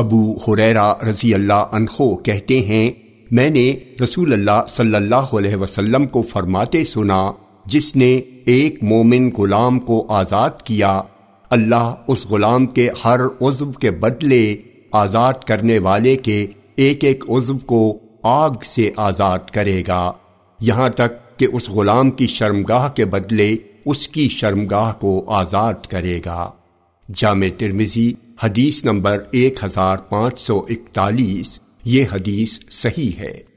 ابو حریرا رضی اللہ عنہ کہتے ہیں، میں نے رسول اللہ صلی اللہ علیہ وسلم کو فرماتے سنا، جس نے ایک مومن غلام کو آزاد کیا، اللہ اس غلام کے ہر عضو کے بدلے آزاد کرنے والے کے ایک ایک عضو کو آگ سے آزاد کرے گا۔ یہاں تک کہ اس غلام کی شرمگاہ کے بدلے اس کی شرمگاہ کو آزاد کرے گا۔ جامع ترمزی حدیث نمبر ایک ہزار پانچ سو اکتالیس یہ حدیث صحیح ہے۔